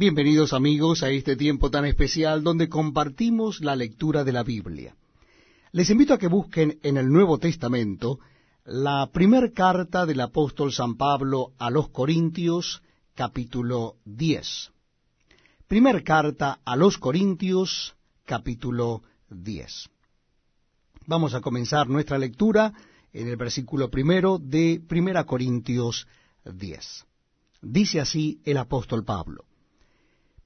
Bienvenidos amigos a este tiempo tan especial donde compartimos la lectura de la Biblia. Les invito a que busquen en el Nuevo Testamento la primer carta del apóstol San Pablo a los Corintios, capítulo 10. Primer carta a los Corintios, capítulo 10. Vamos a comenzar nuestra lectura en el versículo primero de Primera Corintios 10. Dice así el apóstol Pablo.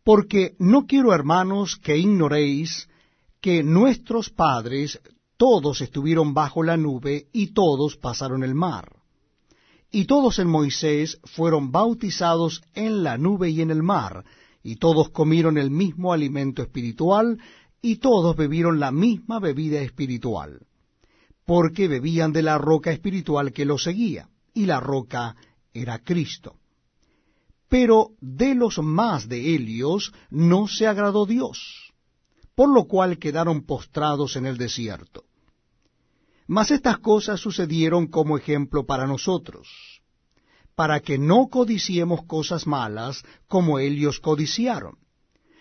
Porque no quiero, hermanos, que ignoréis que nuestros padres todos estuvieron bajo la nube y todos pasaron el mar. Y todos en Moisés fueron bautizados en la nube y en el mar, y todos comieron el mismo alimento espiritual, y todos bebieron la misma bebida espiritual, porque bebían de la roca espiritual que los seguía, y la roca era Cristo. Pero de los más de Helios no se agradó Dios, por lo cual quedaron postrados en el desierto. Mas estas cosas sucedieron como ejemplo para nosotros, para que no codiciemos cosas malas como ellos codiciaron,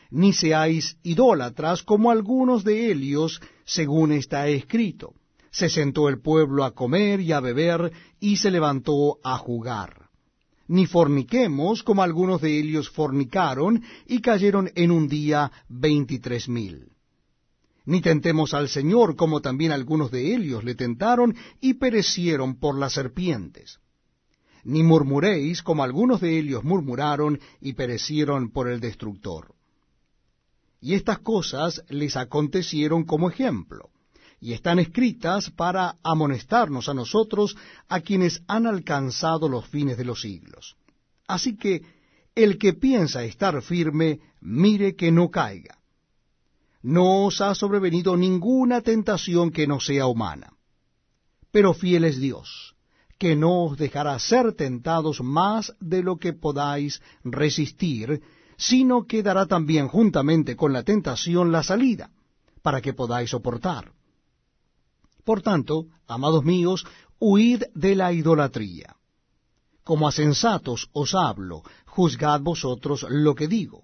ni seáis idólatras como algunos de ellos, según está escrito. Se sentó el pueblo a comer y a beber, y se levantó a jugar ni forniquemos como algunos de ellos fornicaron y cayeron en un día veintitrés mil. Ni tentemos al Señor como también algunos de ellos le tentaron y perecieron por las serpientes. Ni murmuréis como algunos de ellos murmuraron y perecieron por el destructor. Y estas cosas les acontecieron como ejemplo y están escritas para amonestarnos a nosotros, a quienes han alcanzado los fines de los siglos. Así que el que piensa estar firme, mire que no caiga. No os ha sobrevenido ninguna tentación que no sea humana. Pero fiel es Dios, que no os dejará ser tentados más de lo que podáis resistir, sino que dará también juntamente con la tentación la salida, para que podáis soportar. Por tanto, amados míos, huid de la idolatría. Como a sensatos os hablo, juzgad vosotros lo que digo.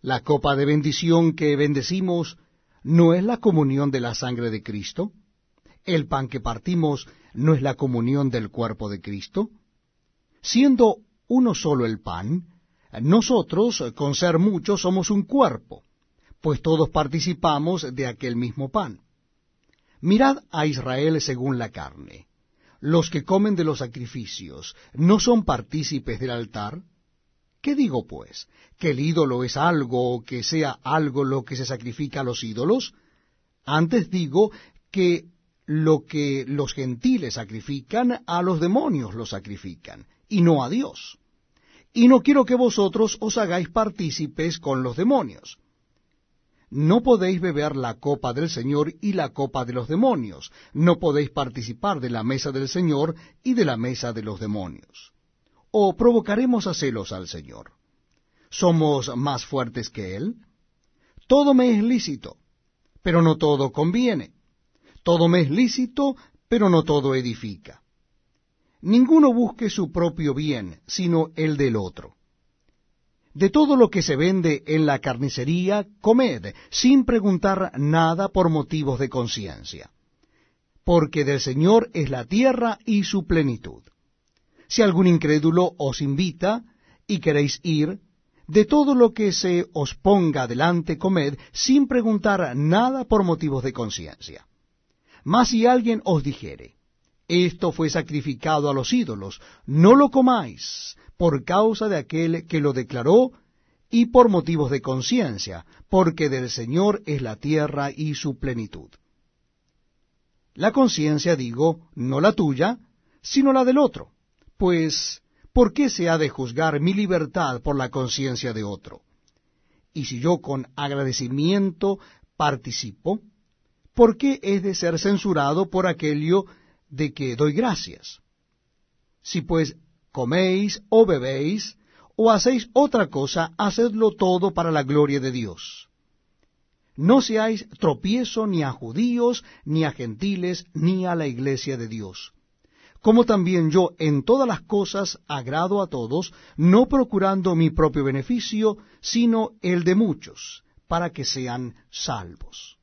La copa de bendición que bendecimos no es la comunión de la sangre de Cristo. El pan que partimos no es la comunión del cuerpo de Cristo. Siendo uno solo el pan, nosotros, con ser muchos, somos un cuerpo, pues todos participamos de aquel mismo pan. Mirad a Israel según la carne. Los que comen de los sacrificios, ¿no son partícipes del altar? ¿Qué digo, pues? ¿Que el ídolo es algo o que sea algo lo que se sacrifica a los ídolos? Antes digo que lo que los gentiles sacrifican, a los demonios lo sacrifican, y no a Dios. Y no quiero que vosotros os hagáis partícipes con los demonios no podéis beber la copa del Señor y la copa de los demonios, no podéis participar de la mesa del Señor y de la mesa de los demonios. ¿O provocaremos a celos al Señor? ¿Somos más fuertes que Él? Todo me es lícito, pero no todo conviene. Todo me es lícito, pero no todo edifica. Ninguno busque su propio bien, sino el del otro. De todo lo que se vende en la carnicería, comed, sin preguntar nada por motivos de conciencia. Porque del Señor es la tierra y su plenitud. Si algún incrédulo os invita y queréis ir, de todo lo que se os ponga delante comed, sin preguntar nada por motivos de conciencia. Mas si alguien os dijere, esto fue sacrificado a los ídolos, no lo comáis, por causa de aquel que lo declaró y por motivos de conciencia, porque del Señor es la tierra y su plenitud. La conciencia, digo, no la tuya, sino la del otro, pues, ¿por qué se ha de juzgar mi libertad por la conciencia de otro? Y si yo con agradecimiento participo, ¿por qué es de ser censurado por aquello de que doy gracias? Si pues coméis o bebéis, o hacéis otra cosa, hacedlo todo para la gloria de Dios. No seáis tropiezo ni a judíos, ni a gentiles, ni a la iglesia de Dios. como también yo en todas las cosas agrado a todos, no procurando mi propio beneficio, sino el de muchos, para que sean salvos.